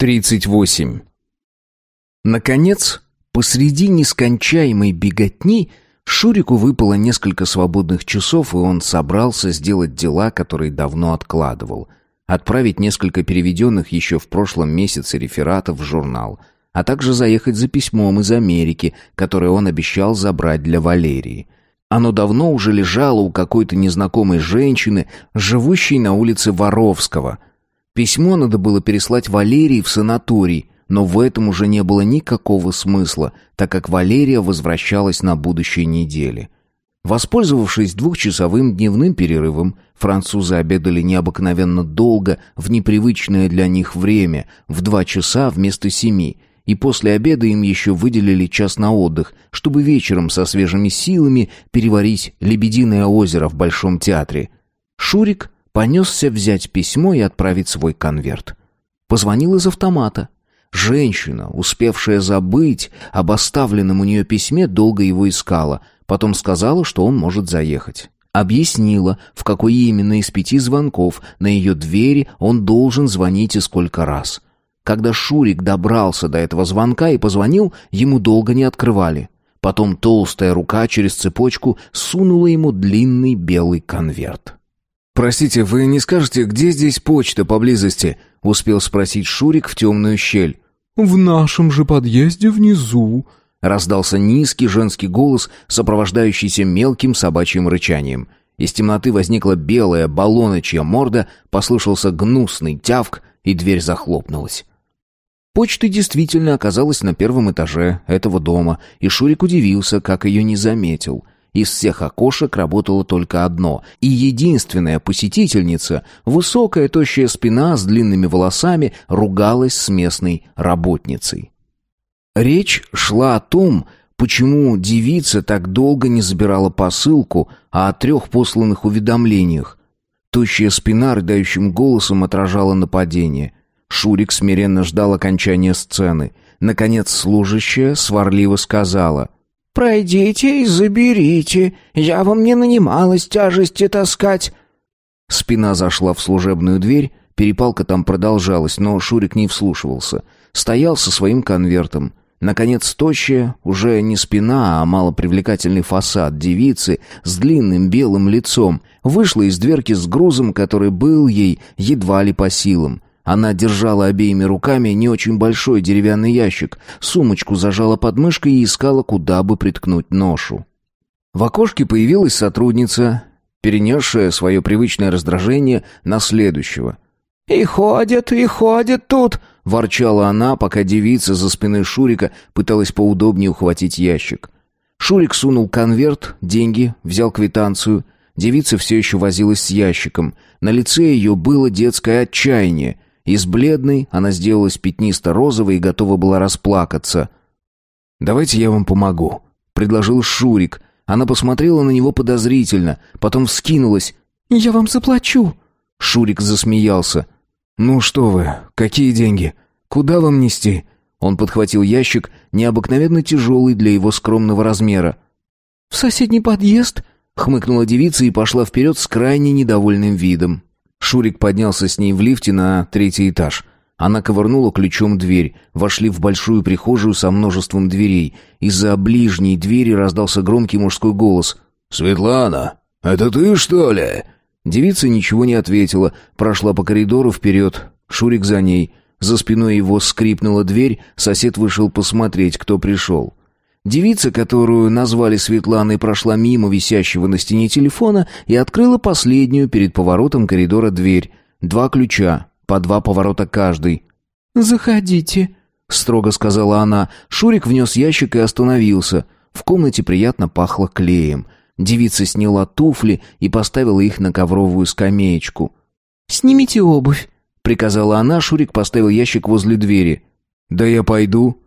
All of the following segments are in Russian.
38. Наконец, посреди нескончаемой беготни Шурику выпало несколько свободных часов, и он собрался сделать дела, которые давно откладывал. Отправить несколько переведенных еще в прошлом месяце рефератов в журнал, а также заехать за письмом из Америки, которое он обещал забрать для Валерии. Оно давно уже лежало у какой-то незнакомой женщины, живущей на улице Воровского – Письмо надо было переслать Валерии в санаторий, но в этом уже не было никакого смысла, так как Валерия возвращалась на будущей неделе. Воспользовавшись двухчасовым дневным перерывом, французы обедали необыкновенно долго, в непривычное для них время, в два часа вместо семи, и после обеда им еще выделили час на отдых, чтобы вечером со свежими силами переварить «Лебединое озеро» в Большом театре. Шурик Понесся взять письмо и отправить свой конверт. Позвонил из автомата. Женщина, успевшая забыть об оставленном у нее письме, долго его искала, потом сказала, что он может заехать. Объяснила, в какой именно из пяти звонков на ее двери он должен звонить и сколько раз. Когда Шурик добрался до этого звонка и позвонил, ему долго не открывали. Потом толстая рука через цепочку сунула ему длинный белый конверт. «Простите, вы не скажете, где здесь почта поблизости?» — успел спросить Шурик в темную щель. «В нашем же подъезде внизу», — раздался низкий женский голос, сопровождающийся мелким собачьим рычанием. Из темноты возникла белая баллоночья морда, послышался гнусный тявк, и дверь захлопнулась. Почта действительно оказалась на первом этаже этого дома, и Шурик удивился, как ее не заметил. Из всех окошек работало только одно, и единственная посетительница, высокая тощая спина с длинными волосами, ругалась с местной работницей. Речь шла о том, почему девица так долго не забирала посылку, а о трех посланных уведомлениях. Тощая спина рыдающим голосом отражала нападение. Шурик смиренно ждал окончания сцены. Наконец служащая сварливо сказала — «Пройдите и заберите. Я вам не нанималась тяжести таскать». Спина зашла в служебную дверь, перепалка там продолжалась, но Шурик не вслушивался. Стоял со своим конвертом. Наконец, тощая, уже не спина, а малопривлекательный фасад девицы с длинным белым лицом вышла из дверки с грузом, который был ей едва ли по силам. Она держала обеими руками не очень большой деревянный ящик, сумочку зажала под мышкой и искала, куда бы приткнуть ношу. В окошке появилась сотрудница, перенесшая свое привычное раздражение на следующего. «И ходят, и ходят тут!» — ворчала она, пока девица за спиной Шурика пыталась поудобнее ухватить ящик. Шурик сунул конверт, деньги, взял квитанцию. Девица все еще возилась с ящиком. На лице ее было детское отчаяние — из бледной она сделалась пятнисто-розовой и готова была расплакаться. «Давайте я вам помогу», — предложил Шурик. Она посмотрела на него подозрительно, потом вскинулась. «Я вам заплачу!» Шурик засмеялся. «Ну что вы, какие деньги? Куда вам нести?» Он подхватил ящик, необыкновенно тяжелый для его скромного размера. «В соседний подъезд?» — хмыкнула девица и пошла вперед с крайне недовольным видом. Шурик поднялся с ней в лифте на третий этаж. Она ковырнула ключом дверь, вошли в большую прихожую со множеством дверей. Из-за ближней двери раздался громкий мужской голос. «Светлана, это ты, что ли?» Девица ничего не ответила, прошла по коридору вперед. Шурик за ней. За спиной его скрипнула дверь, сосед вышел посмотреть, кто пришел. Девица, которую назвали Светланой, прошла мимо висящего на стене телефона и открыла последнюю перед поворотом коридора дверь. Два ключа, по два поворота каждый. «Заходите», — строго сказала она. Шурик внес ящик и остановился. В комнате приятно пахло клеем. Девица сняла туфли и поставила их на ковровую скамеечку. «Снимите обувь», — приказала она. Шурик поставил ящик возле двери. «Да я пойду».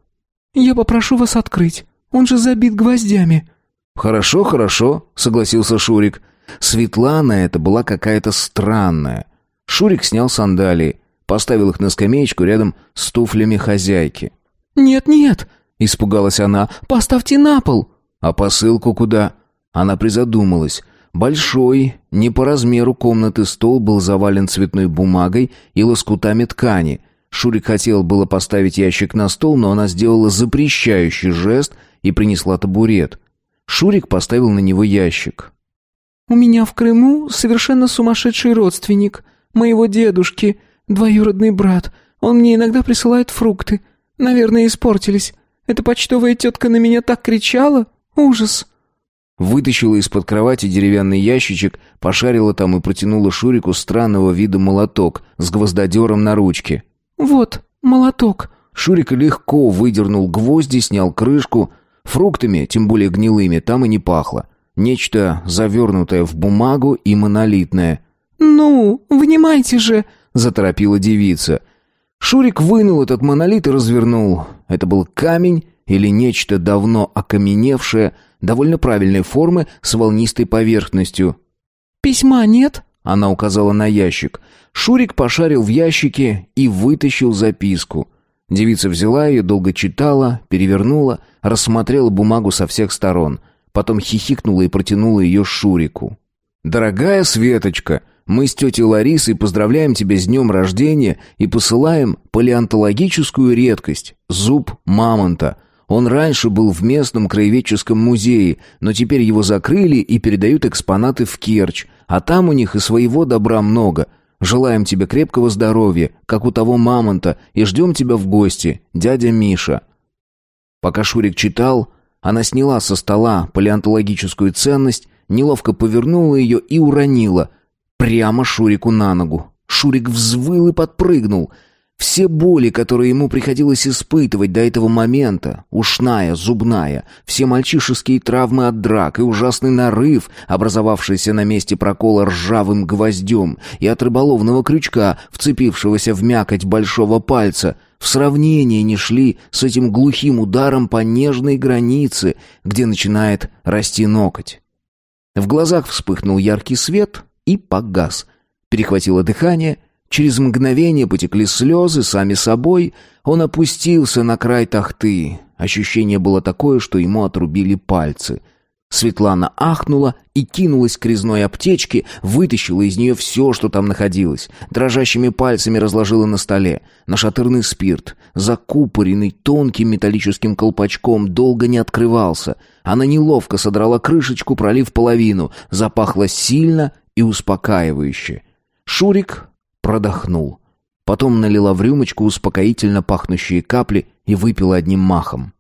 «Я попрошу вас открыть». Он же забит гвоздями». «Хорошо, хорошо», — согласился Шурик. Светлана это была какая-то странная. Шурик снял сандалии, поставил их на скамеечку рядом с туфлями хозяйки. «Нет-нет», — испугалась она, — «поставьте на пол». «А посылку куда?» Она призадумалась. Большой, не по размеру комнаты стол был завален цветной бумагой и лоскутами ткани. Шурик хотел было поставить ящик на стол, но она сделала запрещающий жест — и принесла табурет. Шурик поставил на него ящик. «У меня в Крыму совершенно сумасшедший родственник, моего дедушки, двоюродный брат. Он мне иногда присылает фрукты. Наверное, испортились. Эта почтовая тетка на меня так кричала. Ужас!» Вытащила из-под кровати деревянный ящичек, пошарила там и протянула Шурику странного вида молоток с гвоздодером на ручке. «Вот, молоток». Шурик легко выдернул гвозди, снял крышку — Фруктами, тем более гнилыми, там и не пахло. Нечто завернутое в бумагу и монолитное. «Ну, внимайте же!» — заторопила девица. Шурик вынул этот монолит и развернул. Это был камень или нечто давно окаменевшее, довольно правильной формы, с волнистой поверхностью. «Письма нет?» — она указала на ящик. Шурик пошарил в ящике и вытащил записку — Девица взяла ее, долго читала, перевернула, рассмотрела бумагу со всех сторон, потом хихикнула и протянула ее Шурику. «Дорогая Светочка, мы с тетей Ларисой поздравляем тебя с днем рождения и посылаем палеонтологическую редкость – зуб мамонта. Он раньше был в местном краеведческом музее, но теперь его закрыли и передают экспонаты в Керчь, а там у них и своего добра много, Желаем тебе крепкого здоровья, как у того мамонта, и ждем тебя в гости, дядя Миша». Пока Шурик читал, она сняла со стола палеонтологическую ценность, неловко повернула ее и уронила. Прямо Шурику на ногу. Шурик взвыл и подпрыгнул — все боли, которые ему приходилось испытывать до этого момента, ушная, зубная, все мальчишеские травмы от драк и ужасный нарыв, образовавшийся на месте прокола ржавым гвоздем, и от рыболовного крючка, вцепившегося в мякоть большого пальца, в сравнении не шли с этим глухим ударом по нежной границе, где начинает расти ноготь. В глазах вспыхнул яркий свет и погас. Перехватило дыхание — Через мгновение потекли слезы сами собой. Он опустился на край тахты. Ощущение было такое, что ему отрубили пальцы. Светлана ахнула и кинулась к резной аптечке, вытащила из нее все, что там находилось. Дрожащими пальцами разложила на столе. Нашатырный спирт, закупоренный тонким металлическим колпачком, долго не открывался. Она неловко содрала крышечку, пролив половину. Запахло сильно и успокаивающе. Шурик продохнул. Потом налила в рюмочку успокоительно пахнущие капли и выпила одним махом.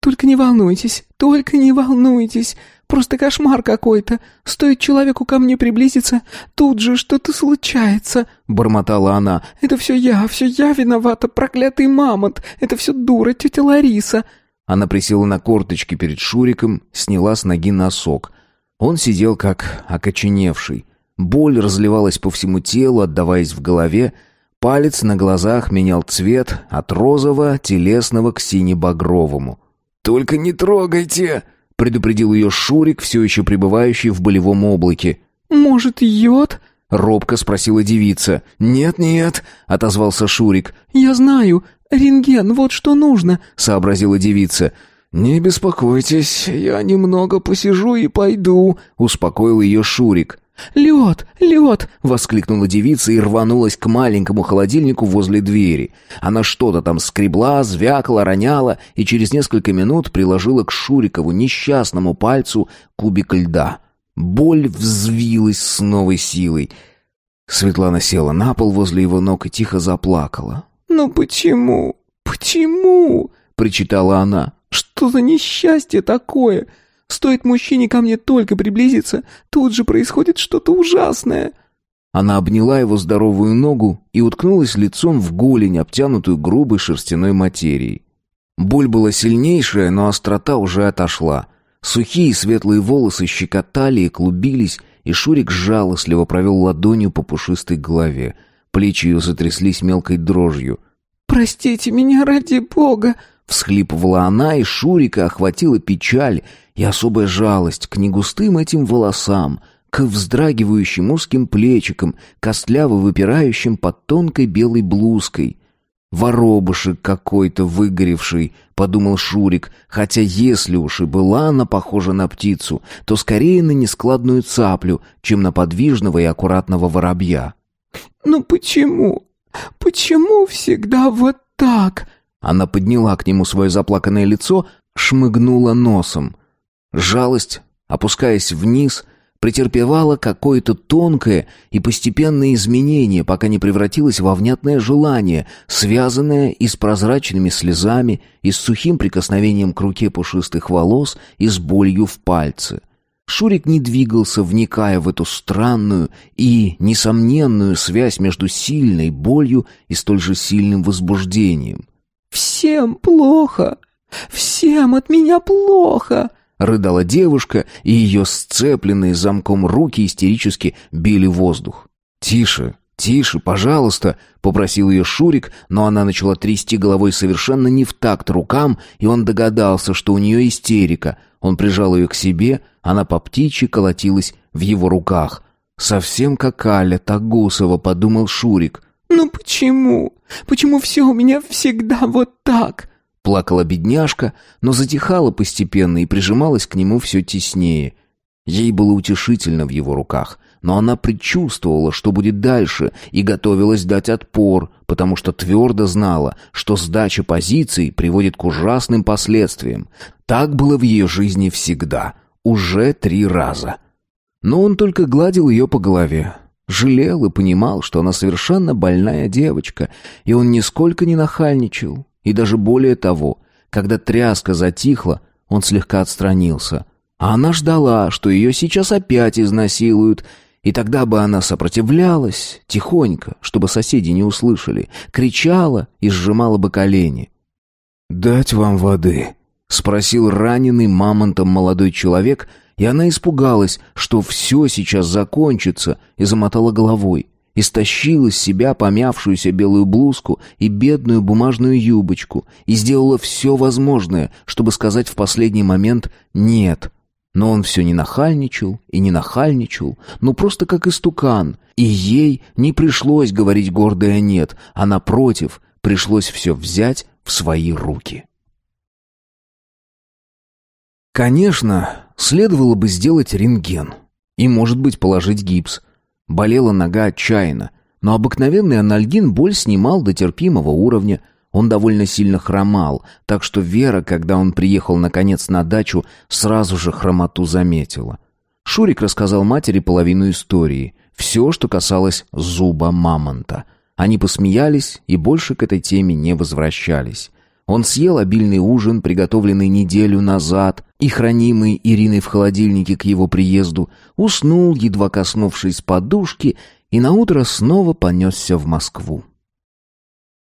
«Только не волнуйтесь, только не волнуйтесь. Просто кошмар какой-то. Стоит человеку ко мне приблизиться, тут же что-то случается», — бормотала она. «Это все я, все я виновата, проклятый мамонт. Это все дура, тетя Лариса». Она присела на корточки перед Шуриком, сняла с ноги носок. Он сидел как окоченевший. Боль разливалась по всему телу, отдаваясь в голове. Палец на глазах менял цвет от розового, телесного к сине-багровому. «Только не трогайте!» — предупредил ее Шурик, все еще пребывающий в болевом облаке. «Может, йод?» — робко спросила девица. «Нет-нет», — отозвался Шурик. «Я знаю. Рентген, вот что нужно», — сообразила девица. «Не беспокойтесь, я немного посижу и пойду», — успокоил ее Шурик. «Лед! Лед!» — воскликнула девица и рванулась к маленькому холодильнику возле двери. Она что-то там скребла, звякала, роняла и через несколько минут приложила к Шурикову несчастному пальцу кубик льда. Боль взвилась с новой силой. Светлана села на пол возле его ног и тихо заплакала. «Ну почему? Почему?» — причитала она. «Что за несчастье такое? Стоит мужчине ко мне только приблизиться, тут же происходит что-то ужасное». Она обняла его здоровую ногу и уткнулась лицом в голень, обтянутую грубой шерстяной материей. Боль была сильнейшая, но острота уже отошла. Сухие светлые волосы щекотали и клубились, и Шурик жалостливо провел ладонью по пушистой голове. Плечи ее затряслись мелкой дрожью. «Простите меня ради бога!» Всхлипывала она, и Шурика охватила печаль и особая жалость к негустым этим волосам, к вздрагивающим узким плечикам, костляво выпирающим под тонкой белой блузкой. «Воробушек какой-то выгоревший», — подумал Шурик, хотя если уж и была она похожа на птицу, то скорее на нескладную цаплю, чем на подвижного и аккуратного воробья. Но почему? Почему всегда вот так?» Она подняла к нему свое заплаканное лицо, шмыгнула носом. Жалость, опускаясь вниз, претерпевала какое-то тонкое и постепенное изменение, пока не превратилось во внятное желание, связанное и с прозрачными слезами, и с сухим прикосновением к руке пушистых волос, и с болью в пальце. Шурик не двигался, вникая в эту странную и несомненную связь между сильной болью и столь же сильным возбуждением — Всем плохо! Всем от меня плохо!» Рыдала девушка, и ее сцепленные замком руки истерически били воздух. «Тише, тише, пожалуйста!» — попросил ее Шурик, но она начала трясти головой совершенно не в такт рукам, и он догадался, что у нее истерика. Он прижал ее к себе, она по птичьи колотилась в его руках. «Совсем как Аля Тагусова», — подумал Шурик. «Ну почему? Почему все у меня всегда вот так?» Плакала бедняжка, но затихала постепенно и прижималась к нему все теснее. Ей было утешительно в его руках, но она предчувствовала, что будет дальше, и готовилась дать отпор, потому что твердо знала, что сдача позиций приводит к ужасным последствиям. Так было в ее жизни всегда, уже три раза. Но он только гладил ее по голове, Жалел и понимал, что она совершенно больная девочка, и он нисколько не нахальничал. И даже более того, когда тряска затихла, он слегка отстранился. А она ждала, что ее сейчас опять изнасилуют, и тогда бы она сопротивлялась, тихонько, чтобы соседи не услышали, кричала и сжимала бы колени. «Дать вам воды?» — спросил раненый мамонтом молодой человек — и она испугалась, что все сейчас закончится, и замотала головой. Истощила с себя помявшуюся белую блузку и бедную бумажную юбочку и сделала все возможное, чтобы сказать в последний момент «нет». Но он все не нахальничал и не нахальничал, ну просто как истукан. И ей не пришлось говорить гордое «нет», а напротив, пришлось все взять в свои руки. Конечно, следовало бы сделать рентген. И, может быть, положить гипс. Болела нога отчаянно. Но обыкновенный анальгин боль снимал до терпимого уровня. Он довольно сильно хромал, так что Вера, когда он приехал наконец на дачу, сразу же хромоту заметила. Шурик рассказал матери половину истории, все, что касалось зуба мамонта. Они посмеялись и больше к этой теме не возвращались. Он съел обильный ужин, приготовленный неделю назад и хранимый Ириной в холодильнике к его приезду, уснул, едва коснувшись подушки, и наутро снова понесся в Москву.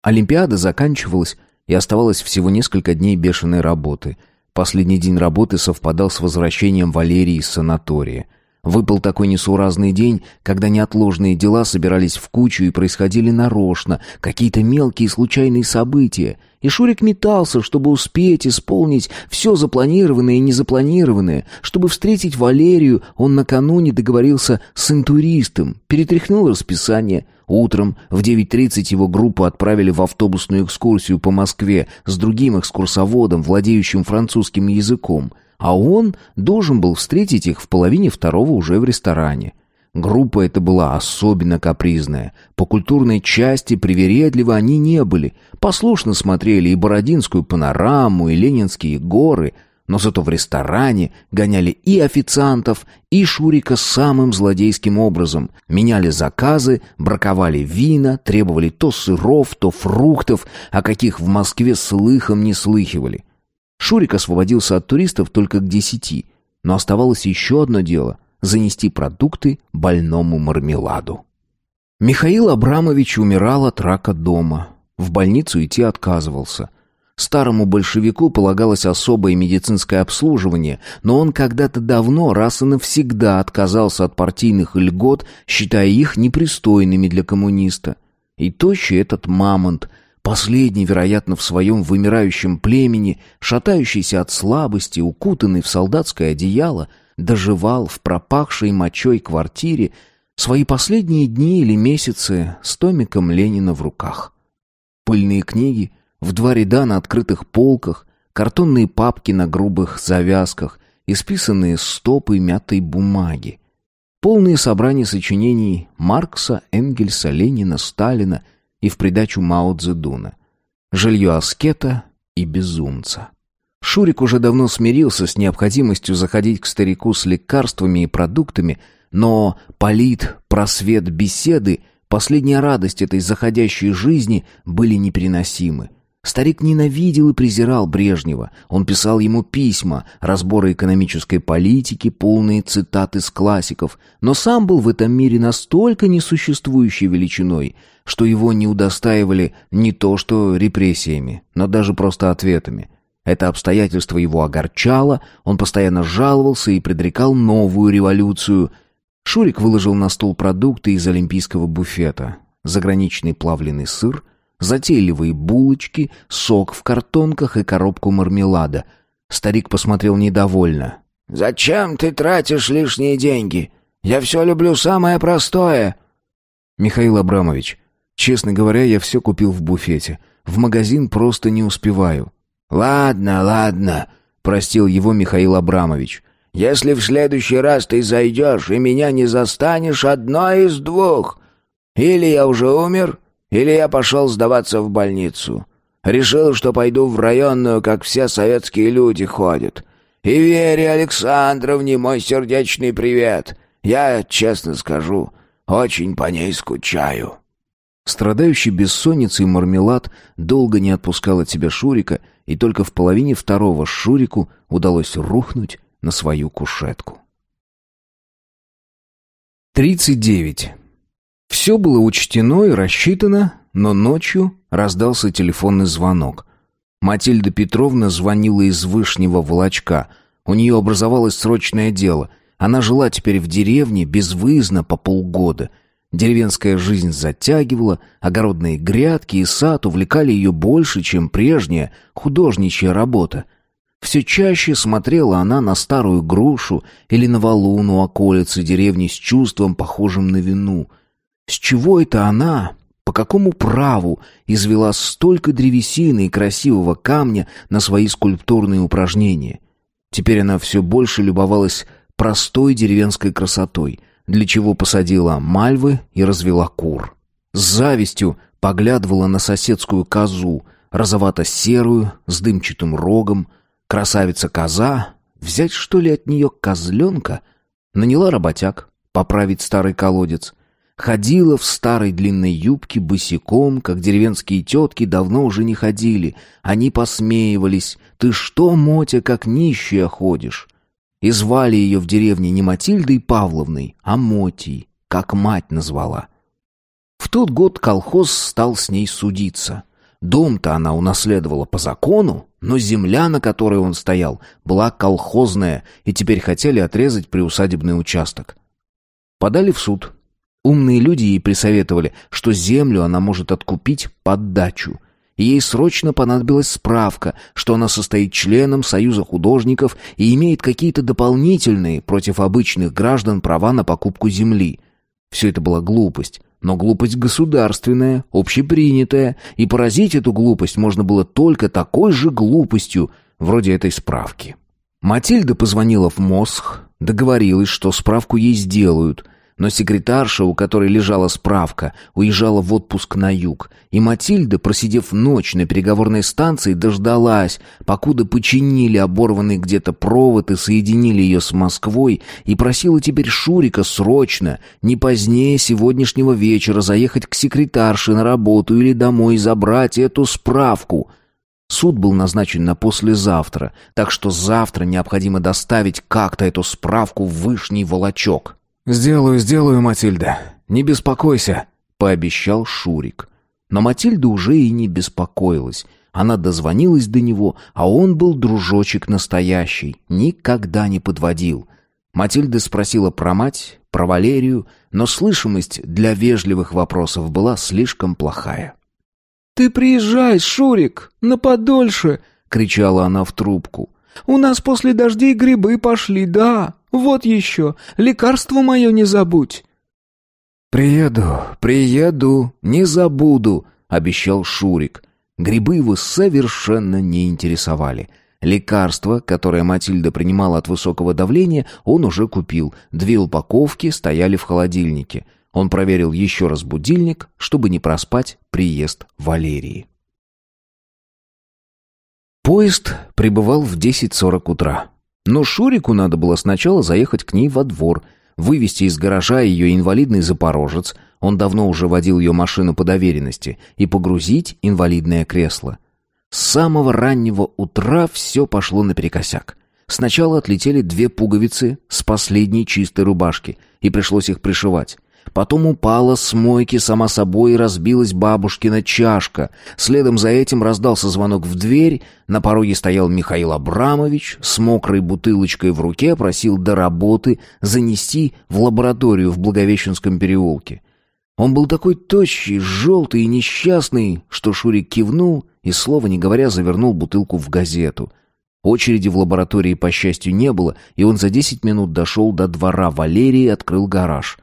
Олимпиада заканчивалась, и оставалось всего несколько дней бешеной работы. Последний день работы совпадал с возвращением Валерии из санатория — Выпал такой несуразный день, когда неотложные дела собирались в кучу и происходили нарочно, какие-то мелкие случайные события. И Шурик метался, чтобы успеть исполнить все запланированное и незапланированное. Чтобы встретить Валерию, он накануне договорился с интуристом, перетряхнул расписание. Утром в 9.30 его группу отправили в автобусную экскурсию по Москве с другим экскурсоводом, владеющим французским языком – а он должен был встретить их в половине второго уже в ресторане. Группа эта была особенно капризная. По культурной части привередливы они не были. Послушно смотрели и Бородинскую панораму, и Ленинские горы, но зато в ресторане гоняли и официантов, и Шурика самым злодейским образом. Меняли заказы, браковали вина, требовали то сыров, то фруктов, о каких в Москве слыхом не слыхивали. Шурик освободился от туристов только к десяти, но оставалось еще одно дело — занести продукты больному мармеладу. Михаил Абрамович умирал от рака дома. В больницу идти отказывался. Старому большевику полагалось особое медицинское обслуживание, но он когда-то давно раз и навсегда отказался от партийных льгот, считая их непристойными для коммуниста. И тощий этот мамонт – Последний, вероятно, в своем вымирающем племени, шатающийся от слабости, укутанный в солдатское одеяло, доживал в пропахшей мочой квартире свои последние дни или месяцы с томиком Ленина в руках. Пыльные книги в два ряда на открытых полках, картонные папки на грубых завязках, исписанные стопы мятой бумаги. Полные собрания сочинений Маркса, Энгельса, Ленина, Сталина — и в придачу Мао Цзэдуна. Жилье аскета и безумца. Шурик уже давно смирился с необходимостью заходить к старику с лекарствами и продуктами, но полит, просвет беседы, последняя радость этой заходящей жизни были непереносимы. Старик ненавидел и презирал Брежнева. Он писал ему письма, разборы экономической политики, полные цитаты из классиков, но сам был в этом мире настолько несуществующей величиной, что его не удостаивали не то что репрессиями, но даже просто ответами. Это обстоятельство его огорчало, он постоянно жаловался и предрекал новую революцию. Шурик выложил на стол продукты из олимпийского буфета. Заграничный плавленый сыр – затейливые булочки, сок в картонках и коробку мармелада. Старик посмотрел недовольно. «Зачем ты тратишь лишние деньги? Я все люблю самое простое!» «Михаил Абрамович, честно говоря, я все купил в буфете. В магазин просто не успеваю». «Ладно, ладно», — простил его Михаил Абрамович. «Если в следующий раз ты зайдешь и меня не застанешь, одно из двух. Или я уже умер, или я пошел сдаваться в больницу. Решил, что пойду в районную, как все советские люди ходят. И Вере Александровне мой сердечный привет. Я, честно скажу, очень по ней скучаю». Страдающий бессонницей мармелад долго не отпускал от себя Шурика, и только в половине второго Шурику удалось рухнуть на свою кушетку. 39. Все было учтено и рассчитано, но ночью раздался телефонный звонок. Матильда Петровна звонила из Вышнего Волочка. У нее образовалось срочное дело. Она жила теперь в деревне безвыездно по полгода. Деревенская жизнь затягивала, огородные грядки и сад увлекали ее больше, чем прежняя художничья работа. Все чаще смотрела она на старую грушу или на валуну околицы деревни с чувством, похожим на вину — с чего это она, по какому праву извела столько древесины и красивого камня на свои скульптурные упражнения? Теперь она все больше любовалась простой деревенской красотой, для чего посадила мальвы и развела кур. С завистью поглядывала на соседскую козу, розовато-серую, с дымчатым рогом. Красавица-коза, взять что ли от нее козленка? Наняла работяг, поправить старый колодец — Ходила в старой длинной юбке босиком, как деревенские тетки давно уже не ходили. Они посмеивались. «Ты что, Мотя, как нищая ходишь?» И звали ее в деревне не Матильдой Павловной, а Мотей, как мать назвала. В тот год колхоз стал с ней судиться. Дом-то она унаследовала по закону, но земля, на которой он стоял, была колхозная, и теперь хотели отрезать приусадебный участок. Подали в суд. Умные люди ей присоветовали, что землю она может откупить под дачу. Ей срочно понадобилась справка, что она состоит членом Союза художников и имеет какие-то дополнительные против обычных граждан права на покупку земли. Все это была глупость, но глупость государственная, общепринятая, и поразить эту глупость можно было только такой же глупостью, вроде этой справки. Матильда позвонила в Мосх, договорилась, что справку ей сделают, но секретарша, у которой лежала справка, уезжала в отпуск на юг, и Матильда, просидев ночь на переговорной станции, дождалась, покуда починили оборванный где-то провод и соединили ее с Москвой, и просила теперь Шурика срочно, не позднее сегодняшнего вечера, заехать к секретарше на работу или домой забрать эту справку — Суд был назначен на послезавтра, так что завтра необходимо доставить как-то эту справку в Вышний Волочок. «Сделаю, сделаю, Матильда. Не беспокойся», — пообещал Шурик. Но Матильда уже и не беспокоилась. Она дозвонилась до него, а он был дружочек настоящий, никогда не подводил. Матильда спросила про мать, про Валерию, но слышимость для вежливых вопросов была слишком плохая. «Ты приезжай, Шурик, на подольше!» — кричала она в трубку. «У нас после дождей грибы пошли, да!» Вот еще, лекарство мое не забудь». «Приеду, приеду, не забуду», — обещал Шурик. Грибы его совершенно не интересовали. Лекарство, которое Матильда принимала от высокого давления, он уже купил. Две упаковки стояли в холодильнике. Он проверил еще раз будильник, чтобы не проспать приезд Валерии. Поезд прибывал в 10.40 утра. Но Шурику надо было сначала заехать к ней во двор, вывести из гаража ее инвалидный запорожец, он давно уже водил ее машину по доверенности, и погрузить инвалидное кресло. С самого раннего утра все пошло наперекосяк. Сначала отлетели две пуговицы с последней чистой рубашки, и пришлось их пришивать. Потом упала с мойки сама собой и разбилась бабушкина чашка. Следом за этим раздался звонок в дверь. На пороге стоял Михаил Абрамович с мокрой бутылочкой в руке, просил до работы занести в лабораторию в Благовещенском переулке. Он был такой тощий, желтый и несчастный, что Шурик кивнул и, слова не говоря, завернул бутылку в газету. Очереди в лаборатории, по счастью, не было, и он за десять минут дошел до двора Валерии и открыл гараж.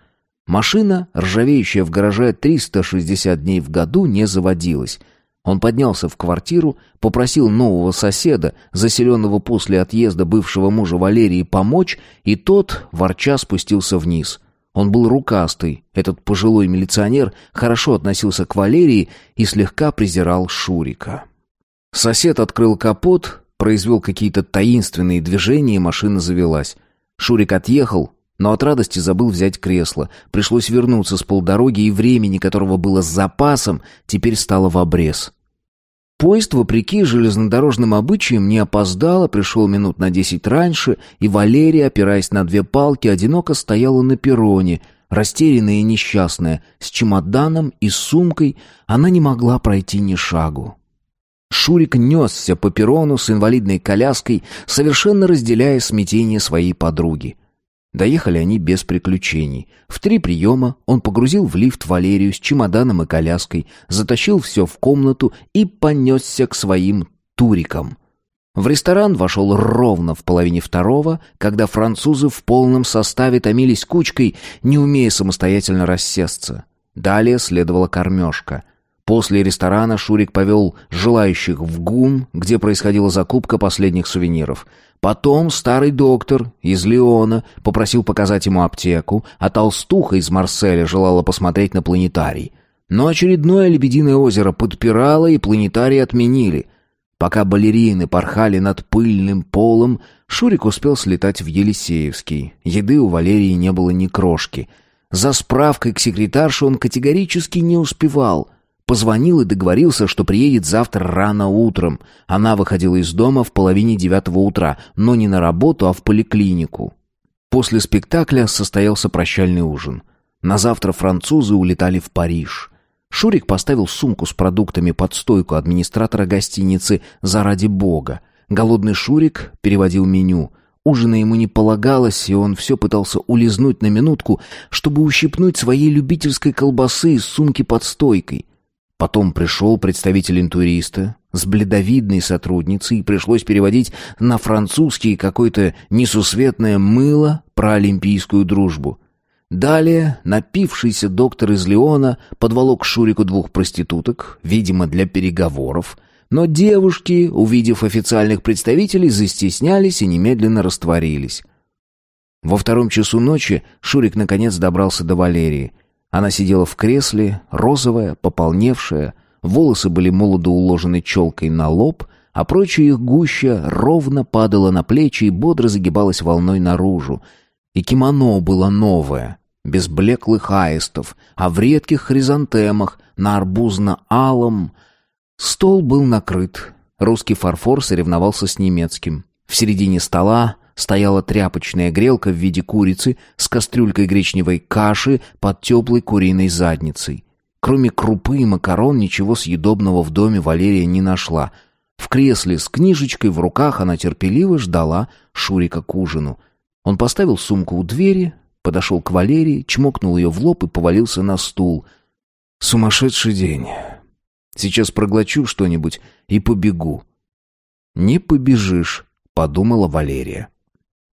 Машина, ржавеющая в гараже 360 дней в году, не заводилась. Он поднялся в квартиру, попросил нового соседа, заселенного после отъезда бывшего мужа Валерии, помочь, и тот, ворча, спустился вниз. Он был рукастый, этот пожилой милиционер хорошо относился к Валерии и слегка презирал Шурика. Сосед открыл капот, произвел какие-то таинственные движения, и машина завелась. Шурик отъехал, но от радости забыл взять кресло. Пришлось вернуться с полдороги, и времени, которого было с запасом, теперь стало в обрез. Поезд, вопреки железнодорожным обычаям, не опоздал, а пришел минут на десять раньше, и Валерия, опираясь на две палки, одиноко стояла на перроне, растерянная и несчастная, с чемоданом и сумкой, она не могла пройти ни шагу. Шурик несся по перрону с инвалидной коляской, совершенно разделяя смятение своей подруги. Доехали они без приключений. В три приема он погрузил в лифт Валерию с чемоданом и коляской, затащил все в комнату и понесся к своим турикам. В ресторан вошел ровно в половине второго, когда французы в полном составе томились кучкой, не умея самостоятельно рассесться. Далее следовала кормежка. После ресторана Шурик повел желающих в ГУМ, где происходила закупка последних сувениров — Потом старый доктор из Леона попросил показать ему аптеку, а толстуха из Марселя желала посмотреть на планетарий. Но очередное лебединое озеро подпирало, и планетарий отменили. Пока балерины порхали над пыльным полом, Шурик успел слетать в Елисеевский. Еды у Валерии не было ни крошки. За справкой к секретарше он категорически не успевал. Позвонил и договорился, что приедет завтра рано утром. Она выходила из дома в половине девятого утра, но не на работу, а в поликлинику. После спектакля состоялся прощальный ужин. На завтра французы улетали в Париж. Шурик поставил сумку с продуктами под стойку администратора гостиницы за ради бога». Голодный Шурик переводил меню. Ужина ему не полагалось, и он все пытался улизнуть на минутку, чтобы ущипнуть своей любительской колбасы из сумки под стойкой. Потом пришел представитель интуриста с бледовидной сотрудницей, и пришлось переводить на французский какое-то несусветное мыло про олимпийскую дружбу. Далее напившийся доктор из Леона подволок к Шурику двух проституток, видимо, для переговоров, но девушки, увидев официальных представителей, застеснялись и немедленно растворились. Во втором часу ночи Шурик наконец добрался до Валерии — она сидела в кресле, розовая, пополневшая, волосы были молодо уложены челкой на лоб, а прочая их гуща ровно падала на плечи и бодро загибалась волной наружу. И кимоно было новое, без блеклых аистов, а в редких хризантемах, на арбузно-алом. Стол был накрыт, русский фарфор соревновался с немецким. В середине стола стояла тряпочная грелка в виде курицы с кастрюлькой гречневой каши под теплой куриной задницей. Кроме крупы и макарон ничего съедобного в доме Валерия не нашла. В кресле с книжечкой в руках она терпеливо ждала Шурика к ужину. Он поставил сумку у двери, подошел к Валерии, чмокнул ее в лоб и повалился на стул. «Сумасшедший день. Сейчас проглочу что-нибудь и побегу». «Не побежишь». — подумала Валерия.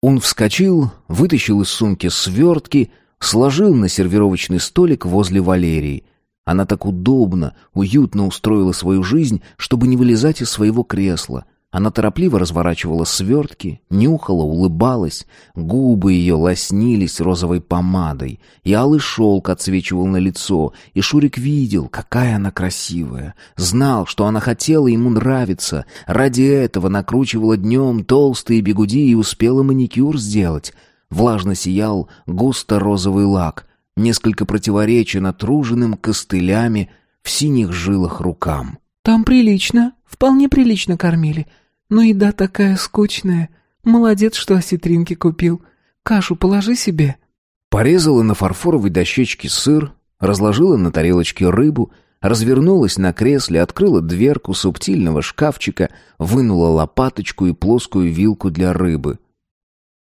Он вскочил, вытащил из сумки свертки, сложил на сервировочный столик возле Валерии. Она так удобно, уютно устроила свою жизнь, чтобы не вылезать из своего кресла — она торопливо разворачивала свертки, нюхала, улыбалась, губы ее лоснились розовой помадой, и алый шелк отсвечивал на лицо, и Шурик видел, какая она красивая, знал, что она хотела ему нравиться, ради этого накручивала днем толстые бегуди и успела маникюр сделать. Влажно сиял густо-розовый лак, несколько противоречия натруженным костылями в синих жилах рукам. «Там прилично, вполне прилично кормили», ну но еда такая скучная. Молодец, что осетринки купил. Кашу положи себе». Порезала на фарфоровой дощечке сыр, разложила на тарелочке рыбу, развернулась на кресле, открыла дверку субтильного шкафчика, вынула лопаточку и плоскую вилку для рыбы.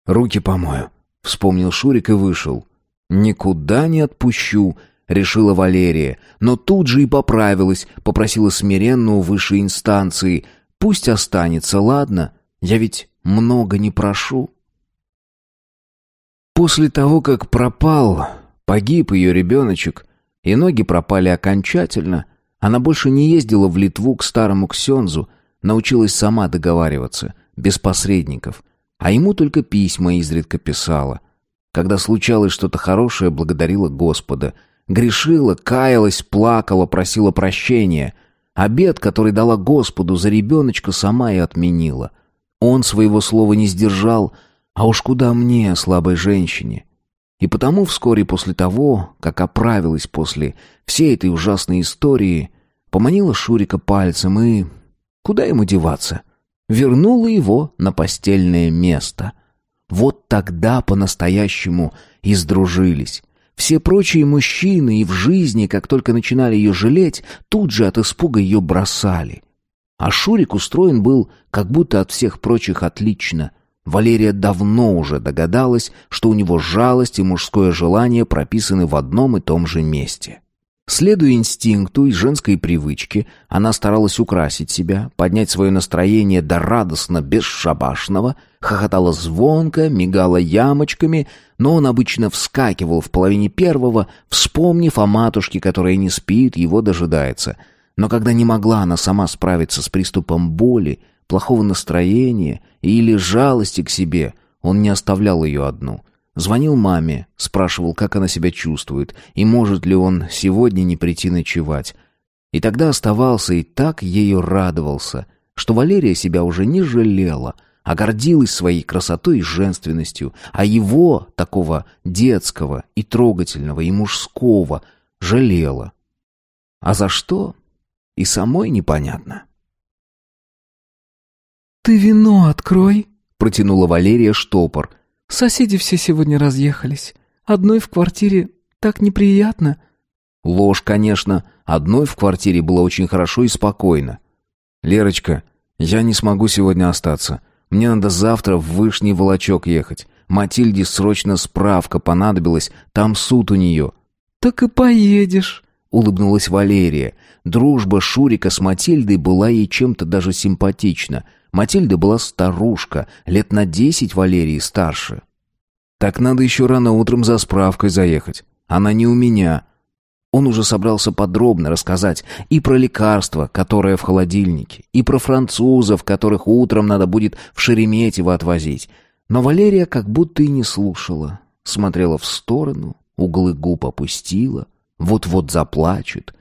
«Руки помою», — вспомнил Шурик и вышел. «Никуда не отпущу», — решила Валерия, но тут же и поправилась, попросила смиренно у высшей инстанции — Пусть останется, ладно? Я ведь много не прошу. После того, как пропал, погиб ее ребеночек, и ноги пропали окончательно, она больше не ездила в Литву к старому Ксензу, научилась сама договариваться, без посредников, а ему только письма изредка писала. Когда случалось что-то хорошее, благодарила Господа, грешила, каялась, плакала, просила прощения — Обед, который дала Господу за ребеночка, сама и отменила. Он своего слова не сдержал, а уж куда мне, слабой женщине. И потому вскоре после того, как оправилась после всей этой ужасной истории, поманила Шурика пальцем и... Куда ему деваться? Вернула его на постельное место. Вот тогда по-настоящему и сдружились. Все прочие мужчины и в жизни, как только начинали ее жалеть, тут же от испуга ее бросали. А Шурик устроен был как будто от всех прочих отлично. Валерия давно уже догадалась, что у него жалость и мужское желание прописаны в одном и том же месте. Следуя инстинкту и женской привычке, она старалась украсить себя, поднять свое настроение до радостно бесшабашного, хохотала звонко, мигала ямочками, но он обычно вскакивал в половине первого, вспомнив о матушке, которая не спит, его дожидается. Но когда не могла она сама справиться с приступом боли, плохого настроения или жалости к себе, он не оставлял ее одну — Звонил маме, спрашивал, как она себя чувствует, и может ли он сегодня не прийти ночевать. И тогда оставался и так ею радовался, что Валерия себя уже не жалела, а гордилась своей красотой и женственностью, а его, такого детского и трогательного и мужского, жалела. А за что? И самой непонятно. «Ты вино открой!» — протянула Валерия штопор — Соседи все сегодня разъехались. Одной в квартире так неприятно». Ложь, конечно. Одной в квартире было очень хорошо и спокойно. «Лерочка, я не смогу сегодня остаться. Мне надо завтра в Вышний Волочок ехать. Матильде срочно справка понадобилась, там суд у нее». «Так и поедешь», — улыбнулась Валерия, Дружба Шурика с Матильдой была ей чем-то даже симпатична. Матильда была старушка, лет на десять Валерии старше. «Так надо еще рано утром за справкой заехать. Она не у меня». Он уже собрался подробно рассказать и про лекарство, которое в холодильнике, и про французов, которых утром надо будет в Шереметьево отвозить. Но Валерия как будто и не слушала. Смотрела в сторону, углы губ опустила, вот-вот заплачет —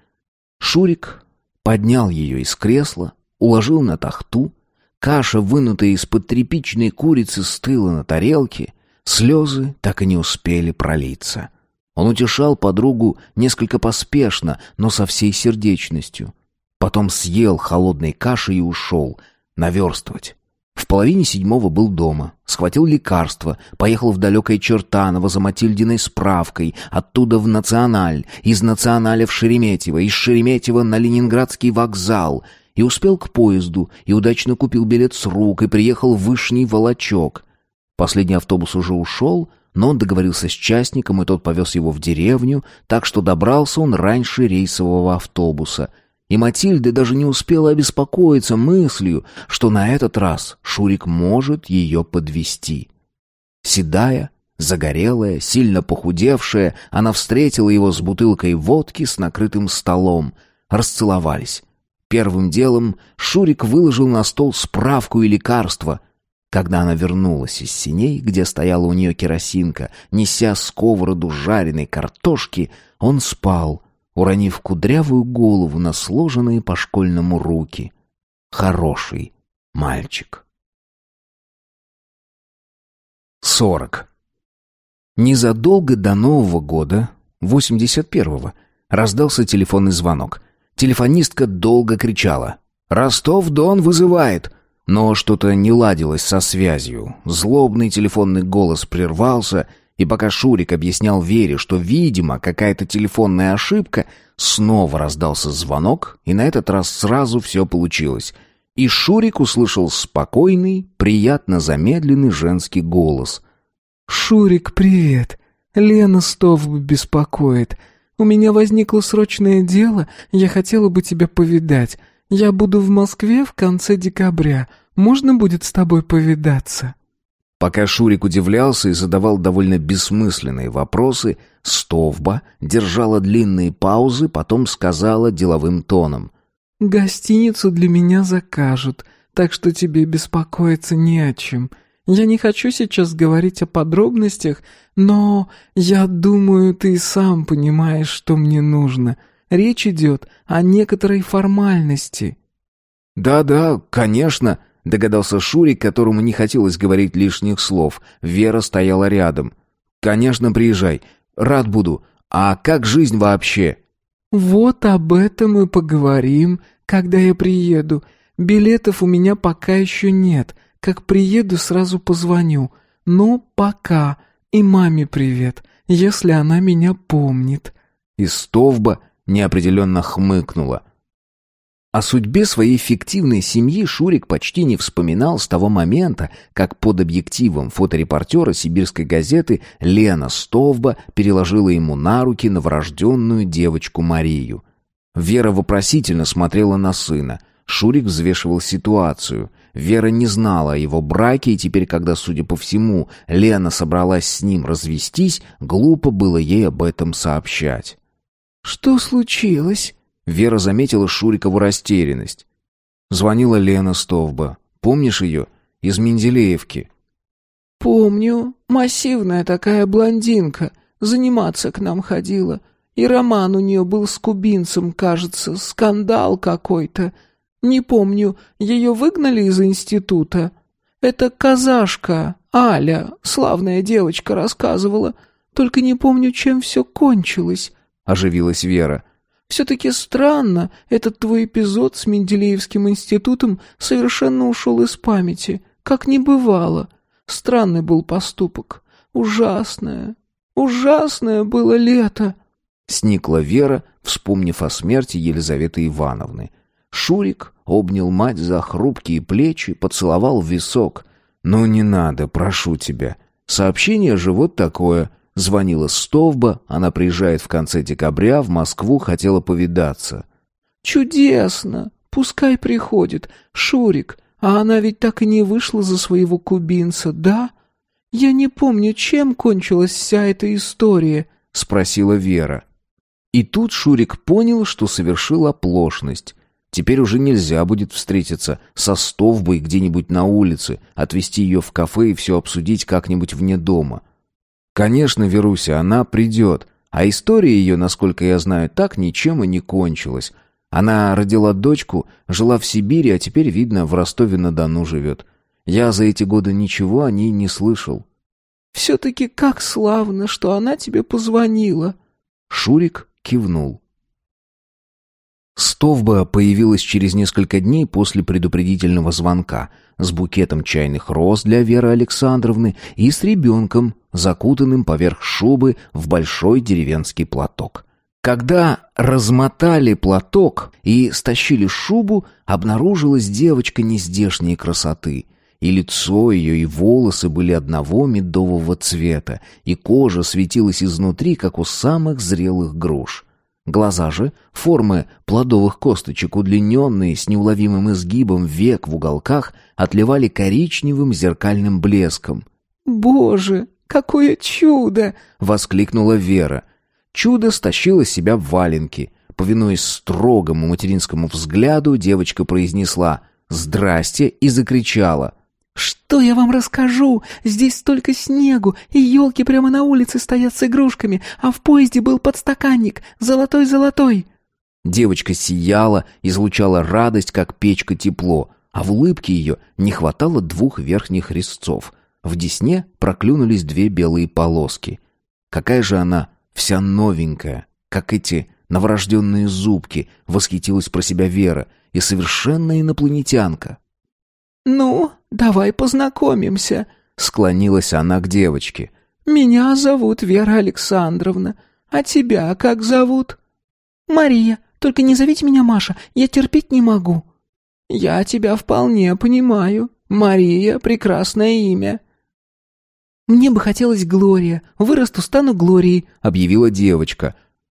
Шурик поднял ее из кресла, уложил на тахту. Каша, вынутая из-под тряпичной курицы, стыла на тарелке. Слезы так и не успели пролиться. Он утешал подругу несколько поспешно, но со всей сердечностью. Потом съел холодной каши и ушел наверстывать половине седьмого был дома, схватил лекарство, поехал в далекое Чертаново за Матильдиной справкой, оттуда в Националь, из Националя в Шереметьево, из Шереметьево на Ленинградский вокзал — и успел к поезду, и удачно купил билет с рук, и приехал в Вышний Волочок. Последний автобус уже ушел, но он договорился с частником, и тот повез его в деревню, так что добрался он раньше рейсового автобуса — и Матильда даже не успела обеспокоиться мыслью, что на этот раз Шурик может ее подвести. Седая, загорелая, сильно похудевшая, она встретила его с бутылкой водки с накрытым столом. Расцеловались. Первым делом Шурик выложил на стол справку и лекарство. Когда она вернулась из синей, где стояла у нее керосинка, неся сковороду жареной картошки, он спал — уронив кудрявую голову на сложенные по школьному руки. Хороший мальчик. Сорок. Незадолго до Нового года, 81-го, раздался телефонный звонок. Телефонистка долго кричала. «Ростов-Дон вызывает!» Но что-то не ладилось со связью. Злобный телефонный голос прервался — и пока Шурик объяснял Вере, что, видимо, какая-то телефонная ошибка, снова раздался звонок, и на этот раз сразу все получилось. И Шурик услышал спокойный, приятно замедленный женский голос. «Шурик, привет! Лена Стов беспокоит. У меня возникло срочное дело, я хотела бы тебя повидать. Я буду в Москве в конце декабря. Можно будет с тобой повидаться?» Пока Шурик удивлялся и задавал довольно бессмысленные вопросы, Стовба держала длинные паузы, потом сказала деловым тоном. «Гостиницу для меня закажут, так что тебе беспокоиться не о чем. Я не хочу сейчас говорить о подробностях, но я думаю, ты сам понимаешь, что мне нужно. Речь идет о некоторой формальности». «Да-да, конечно», Догадался Шурик, которому не хотелось говорить лишних слов. Вера стояла рядом. «Конечно, приезжай. Рад буду. А как жизнь вообще?» «Вот об этом и поговорим, когда я приеду. Билетов у меня пока еще нет. Как приеду, сразу позвоню. Но пока. И маме привет, если она меня помнит». И Стовба неопределенно хмыкнула. О судьбе своей фиктивной семьи Шурик почти не вспоминал с того момента, как под объективом фоторепортера сибирской газеты Лена Стовба переложила ему на руки новорожденную девочку Марию. Вера вопросительно смотрела на сына. Шурик взвешивал ситуацию. Вера не знала о его браке, и теперь, когда, судя по всему, Лена собралась с ним развестись, глупо было ей об этом сообщать. «Что случилось?» Вера заметила Шурикову растерянность. Звонила Лена Стовба. Помнишь ее? Из Менделеевки. «Помню. Массивная такая блондинка. Заниматься к нам ходила. И роман у нее был с кубинцем, кажется. Скандал какой-то. Не помню, ее выгнали из института? Это казашка, Аля, славная девочка, рассказывала. Только не помню, чем все кончилось», — оживилась Вера. — все-таки странно, этот твой эпизод с Менделеевским институтом совершенно ушел из памяти, как не бывало. Странный был поступок. Ужасное, ужасное было лето. Сникла Вера, вспомнив о смерти Елизаветы Ивановны. Шурик обнял мать за хрупкие плечи, поцеловал в висок. «Ну не надо, прошу тебя. Сообщение же вот такое. Звонила Стовба, она приезжает в конце декабря в Москву, хотела повидаться. «Чудесно! Пускай приходит. Шурик, а она ведь так и не вышла за своего кубинца, да? Я не помню, чем кончилась вся эта история», — спросила Вера. И тут Шурик понял, что совершил оплошность. Теперь уже нельзя будет встретиться со Стовбой где-нибудь на улице, отвезти ее в кафе и все обсудить как-нибудь вне дома. Конечно, Веруся, она придет, а история ее, насколько я знаю, так ничем и не кончилась. Она родила дочку, жила в Сибири, а теперь, видно, в Ростове-на-Дону живет. Я за эти годы ничего о ней не слышал. «Все-таки как славно, что она тебе позвонила!» Шурик кивнул. Стовба появилась через несколько дней после предупредительного звонка с букетом чайных роз для Веры Александровны и с ребенком, закутанным поверх шубы в большой деревенский платок. Когда размотали платок и стащили шубу, обнаружилась девочка нездешней красоты. И лицо ее, и волосы были одного медового цвета, и кожа светилась изнутри, как у самых зрелых груш. Глаза же, формы плодовых косточек, удлиненные с неуловимым изгибом век в уголках, отливали коричневым зеркальным блеском. «Боже, какое чудо!» — воскликнула Вера. Чудо стащило себя в валенки. Повинуясь строгому материнскому взгляду, девочка произнесла «Здрасте!» и закричала — «Что я вам расскажу? Здесь столько снегу, и елки прямо на улице стоят с игрушками, а в поезде был подстаканник, золотой-золотой!» Девочка сияла, излучала радость, как печка тепло, а в улыбке ее не хватало двух верхних резцов. В десне проклюнулись две белые полоски. Какая же она вся новенькая, как эти новорожденные зубки, восхитилась про себя Вера, и совершенно инопланетянка. «Ну, давай познакомимся», — склонилась она к девочке. «Меня зовут Вера Александровна. А тебя как зовут?» «Мария. Только не зовите меня Маша, я терпеть не могу». «Я тебя вполне понимаю. Мария — прекрасное имя». «Мне бы хотелось Глория. Вырасту, стану Глорией», — объявила девочка.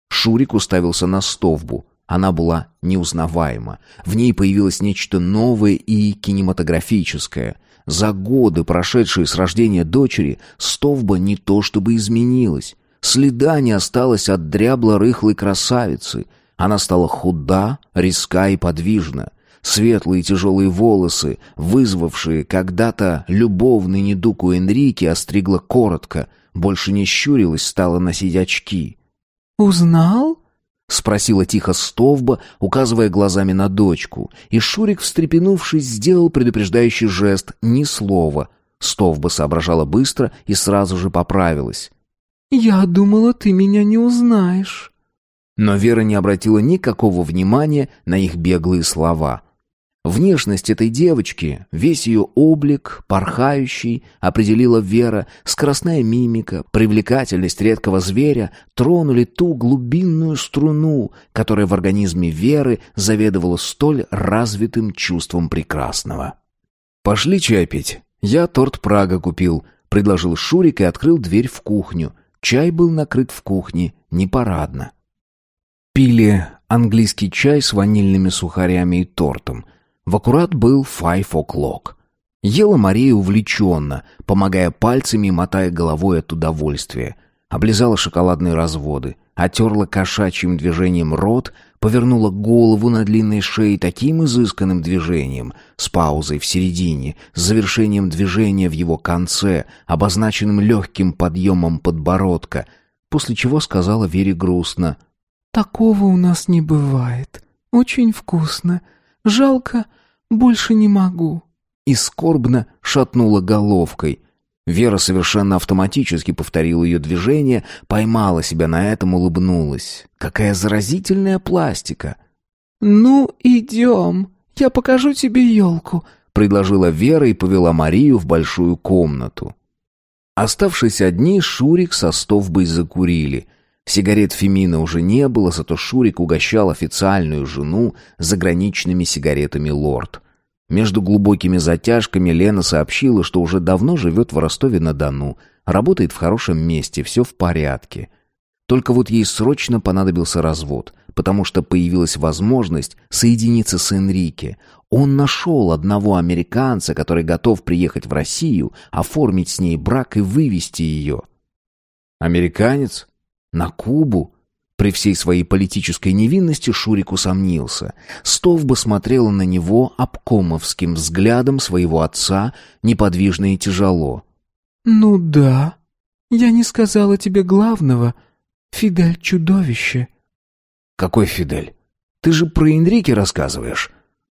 Шурик уставился на стовбу. Она была неузнаваема. В ней появилось нечто новое и кинематографическое. За годы, прошедшие с рождения дочери, Стовба не то чтобы изменилась. Следа не осталось от дрябло-рыхлой красавицы. Она стала худа, резка и подвижна. Светлые тяжелые волосы, вызвавшие когда-то любовный недуг у Энрике, остригла коротко, больше не щурилась, стала носить очки. «Узнал?» — спросила тихо Стовба, указывая глазами на дочку. И Шурик, встрепенувшись, сделал предупреждающий жест «ни слова». Стовба соображала быстро и сразу же поправилась. «Я думала, ты меня не узнаешь». Но Вера не обратила никакого внимания на их беглые слова. Внешность этой девочки, весь ее облик, порхающий, определила Вера, скоростная мимика, привлекательность редкого зверя тронули ту глубинную струну, которая в организме Веры заведовала столь развитым чувством прекрасного. «Пошли чай пить. Я торт Прага купил», — предложил Шурик и открыл дверь в кухню. Чай был накрыт в кухне, непарадно. Пили английский чай с ванильными сухарями и тортом — в аккурат был «Five O'Clock». Ела Мария увлеченно, помогая пальцами и мотая головой от удовольствия. Облизала шоколадные разводы, отерла кошачьим движением рот, повернула голову на длинной шее таким изысканным движением, с паузой в середине, с завершением движения в его конце, обозначенным легким подъемом подбородка, после чего сказала Вере грустно. «Такого у нас не бывает. Очень вкусно. Жалко, больше не могу». И скорбно шатнула головкой. Вера совершенно автоматически повторила ее движение, поймала себя на этом, улыбнулась. «Какая заразительная пластика!» «Ну, идем, я покажу тебе елку», — предложила Вера и повела Марию в большую комнату. Оставшись одни, Шурик со Стовбой закурили. Сигарет Фемина уже не было, зато Шурик угощал официальную жену заграничными сигаретами «Лорд». Между глубокими затяжками Лена сообщила, что уже давно живет в Ростове-на-Дону, работает в хорошем месте, все в порядке. Только вот ей срочно понадобился развод, потому что появилась возможность соединиться с Энрике. Он нашел одного американца, который готов приехать в Россию, оформить с ней брак и вывести ее. «Американец?» На Кубу? При всей своей политической невинности Шурик усомнился. Стовба смотрела на него обкомовским взглядом своего отца, неподвижно и тяжело. «Ну да. Я не сказала тебе главного. Фидель — чудовище». «Какой Фидель? Ты же про Энрике рассказываешь».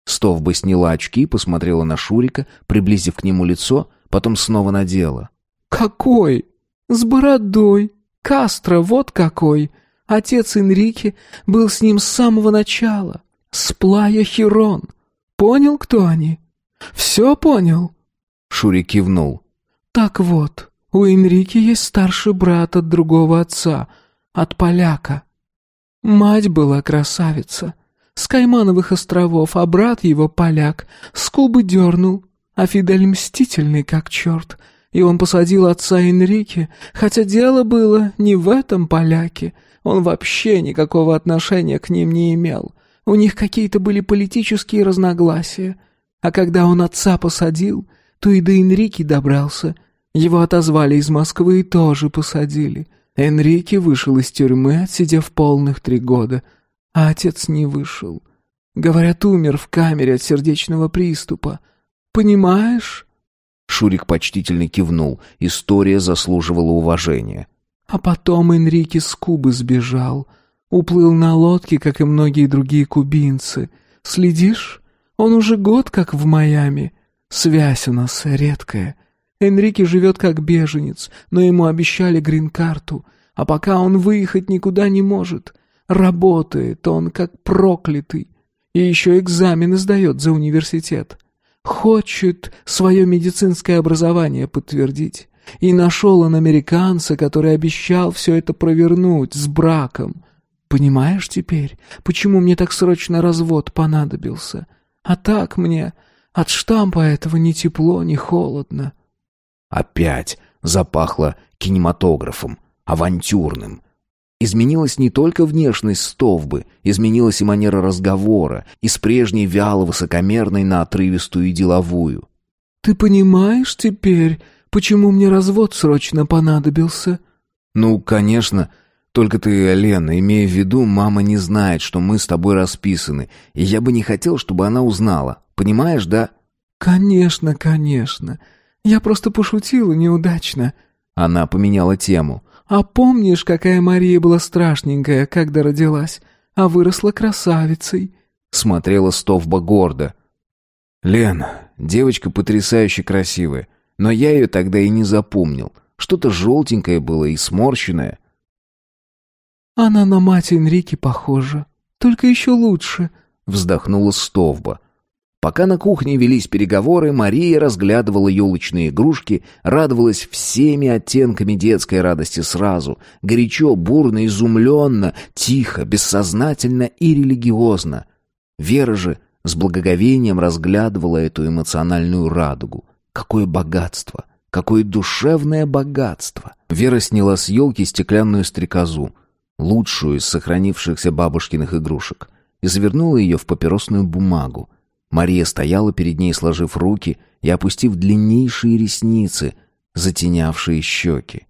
Стовба сняла очки, посмотрела на Шурика, приблизив к нему лицо, потом снова надела. «Какой? С бородой, Кастро вот какой! Отец Энрике был с ним с самого начала. Сплая Хирон. Понял, кто они? Все понял?» Шури кивнул. «Так вот, у Энрике есть старший брат от другого отца, от поляка. Мать была красавица, с Каймановых островов, а брат его поляк, с дернул, а Фидель мстительный как черт, и он посадил отца Энрике, хотя дело было не в этом поляке. Он вообще никакого отношения к ним не имел. У них какие-то были политические разногласия. А когда он отца посадил, то и до Энрике добрался. Его отозвали из Москвы и тоже посадили. Энрике вышел из тюрьмы, отсидев полных три года. А отец не вышел. Говорят, умер в камере от сердечного приступа. Понимаешь? Шурик почтительно кивнул. История заслуживала уважения. А потом Энрике с Кубы сбежал. Уплыл на лодке, как и многие другие кубинцы. Следишь? Он уже год как в Майами. Связь у нас редкая. Энрике живет как беженец, но ему обещали грин-карту. А пока он выехать никуда не может. Работает он как проклятый. И еще экзамены сдает за университет хочет свое медицинское образование подтвердить. И нашел он американца, который обещал все это провернуть с браком. Понимаешь теперь, почему мне так срочно развод понадобился? А так мне от штампа этого ни тепло, ни холодно. Опять запахло кинематографом, авантюрным, Изменилась не только внешность стовбы, изменилась и манера разговора, из прежней вяло-высокомерной на отрывистую и деловую. «Ты понимаешь теперь, почему мне развод срочно понадобился?» «Ну, конечно. Только ты, Лена, имея в виду, мама не знает, что мы с тобой расписаны, и я бы не хотел, чтобы она узнала. Понимаешь, да?» «Конечно, конечно. Я просто пошутила неудачно». Она поменяла тему. «А помнишь, какая Мария была страшненькая, когда родилась, а выросла красавицей?» Смотрела Стовба гордо. «Лен, девочка потрясающе красивая, но я ее тогда и не запомнил. Что-то желтенькое было и сморщенное». «Она на мать Энрике похожа, только еще лучше», — вздохнула Стовба. Пока на кухне велись переговоры, Мария разглядывала елочные игрушки, радовалась всеми оттенками детской радости сразу, горячо, бурно, изумленно, тихо, бессознательно и религиозно. Вера же с благоговением разглядывала эту эмоциональную радугу. Какое богатство! Какое душевное богатство! Вера сняла с елки стеклянную стрекозу, лучшую из сохранившихся бабушкиных игрушек, и завернула ее в папиросную бумагу — Мария стояла перед ней, сложив руки и опустив длиннейшие ресницы, затенявшие щеки.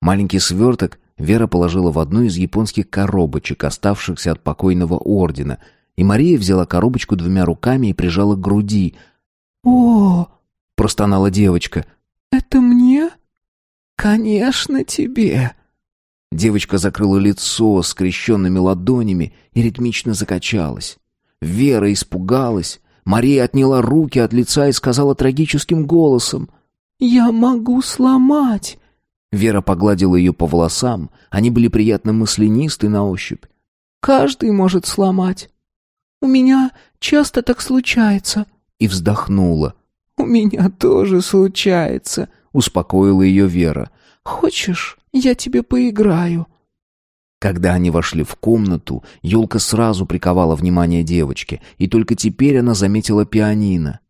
Маленький сверток Вера положила в одну из японских коробочек, оставшихся от покойного ордена, и Мария взяла коробочку двумя руками и прижала к груди. «О!» — простонала девочка. «Это мне?» «Конечно, тебе!» Девочка закрыла лицо скрещенными ладонями и ритмично закачалась. Вера испугалась. Мария отняла руки от лица и сказала трагическим голосом. «Я могу сломать!» Вера погладила ее по волосам. Они были приятно мысленисты на ощупь. «Каждый может сломать. У меня часто так случается». И вздохнула. «У меня тоже случается», — успокоила ее Вера. «Хочешь, я тебе поиграю?» Когда они вошли в комнату, ёлка сразу приковала внимание девочки, и только теперь она заметила пианино.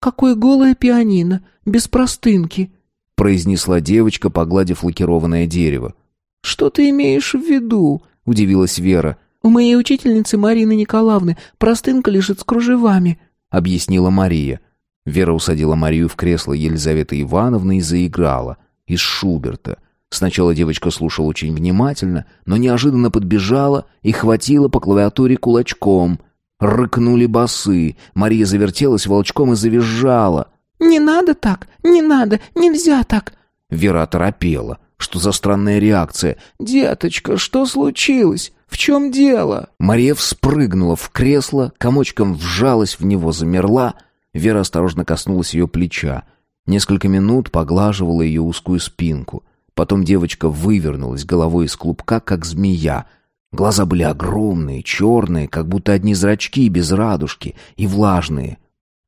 «Какое голое пианино, без простынки!» — произнесла девочка, погладив лакированное дерево. «Что ты имеешь в виду?» — удивилась Вера. «У моей учительницы Марины Николаевны простынка лежит с кружевами», — объяснила Мария. Вера усадила Марию в кресло Елизаветы Ивановны и заиграла. Из Шуберта. Сначала девочка слушала очень внимательно, но неожиданно подбежала и хватила по клавиатуре кулачком. Рыкнули басы. Мария завертелась волчком и завизжала. «Не надо так! Не надо! Нельзя так!» Вера торопела. Что за странная реакция? «Деточка, что случилось? В чем дело?» Мария вспрыгнула в кресло, комочком вжалась в него, замерла. Вера осторожно коснулась ее плеча. Несколько минут поглаживала ее узкую спинку. Потом девочка вывернулась головой из клубка, как змея. Глаза были огромные, черные, как будто одни зрачки, без радужки, и влажные.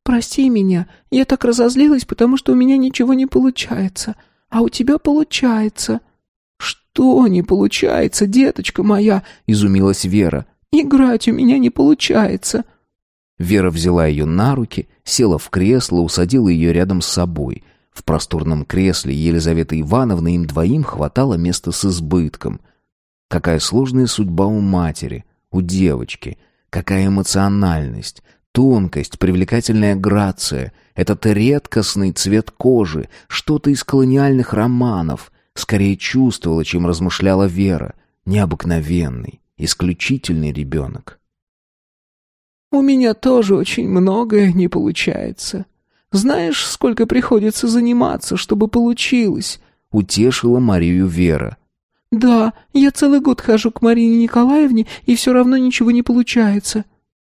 «Прости меня, я так разозлилась, потому что у меня ничего не получается. А у тебя получается». «Что не получается, деточка моя?» — изумилась Вера. «Играть у меня не получается». Вера взяла ее на руки, села в кресло, усадила ее рядом с собой — в просторном кресле Елизаветы Ивановны им двоим хватало места с избытком. Какая сложная судьба у матери, у девочки, какая эмоциональность, тонкость, привлекательная грация, этот редкостный цвет кожи, что-то из колониальных романов, скорее чувствовала, чем размышляла Вера, необыкновенный, исключительный ребенок. «У меня тоже очень многое не получается», знаешь, сколько приходится заниматься, чтобы получилось?» — утешила Марию Вера. «Да, я целый год хожу к Марине Николаевне, и все равно ничего не получается».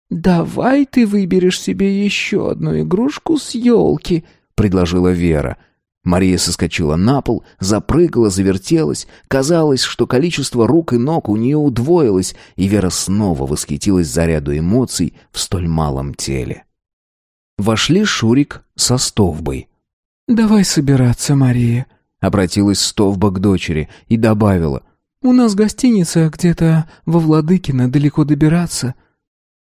«Давай ты выберешь себе еще одну игрушку с елки», — предложила Вера. Мария соскочила на пол, запрыгала, завертелась. Казалось, что количество рук и ног у нее удвоилось, и Вера снова восхитилась заряду эмоций в столь малом теле. Вошли Шурик со Стовбой. «Давай собираться, Мария», — обратилась Стовба к дочери и добавила. «У нас гостиница где-то во Владыкино, далеко добираться».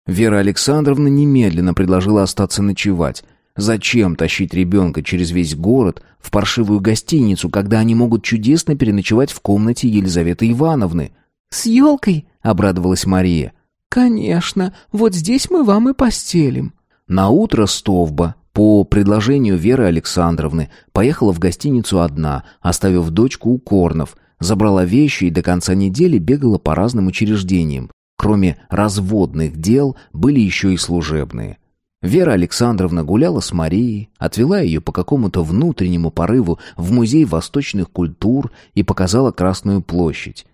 Вера Александровна немедленно предложила остаться ночевать. Зачем тащить ребенка через весь город в паршивую гостиницу, когда они могут чудесно переночевать в комнате Елизаветы Ивановны? «С елкой?» — обрадовалась Мария. «Конечно, вот здесь мы вам и постелим». На утро Стовба, по предложению Веры Александровны, поехала в гостиницу одна, оставив дочку у Корнов, забрала вещи и до конца недели бегала по разным учреждениям. Кроме разводных дел, были еще и служебные. Вера Александровна гуляла с Марией, отвела ее по какому-то внутреннему порыву в Музей восточных культур и показала Красную площадь.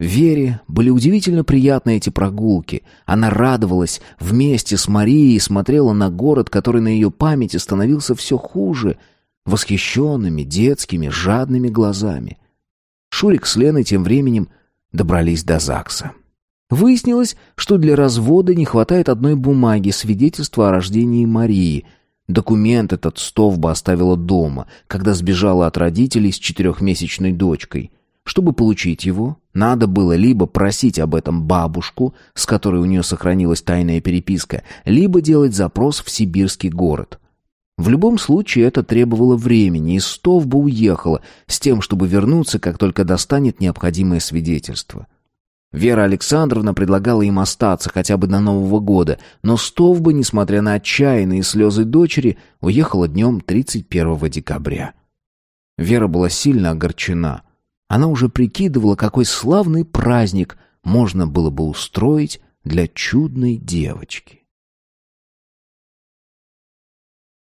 Вере были удивительно приятны эти прогулки. Она радовалась вместе с Марией и смотрела на город, который на ее памяти становился все хуже, восхищенными детскими жадными глазами. Шурик с Леной тем временем добрались до ЗАГСа. Выяснилось, что для развода не хватает одной бумаги, свидетельства о рождении Марии. Документ этот Стовба оставила дома, когда сбежала от родителей с четырехмесячной дочкой. Чтобы получить его, надо было либо просить об этом бабушку, с которой у нее сохранилась тайная переписка, либо делать запрос в сибирский город. В любом случае это требовало времени, и Стов бы уехала, с тем, чтобы вернуться, как только достанет необходимое свидетельство. Вера Александровна предлагала им остаться хотя бы до Нового года, но Стовба, несмотря на отчаянные слезы дочери, уехала днем 31 декабря. Вера была сильно огорчена – она уже прикидывала, какой славный праздник можно было бы устроить для чудной девочки.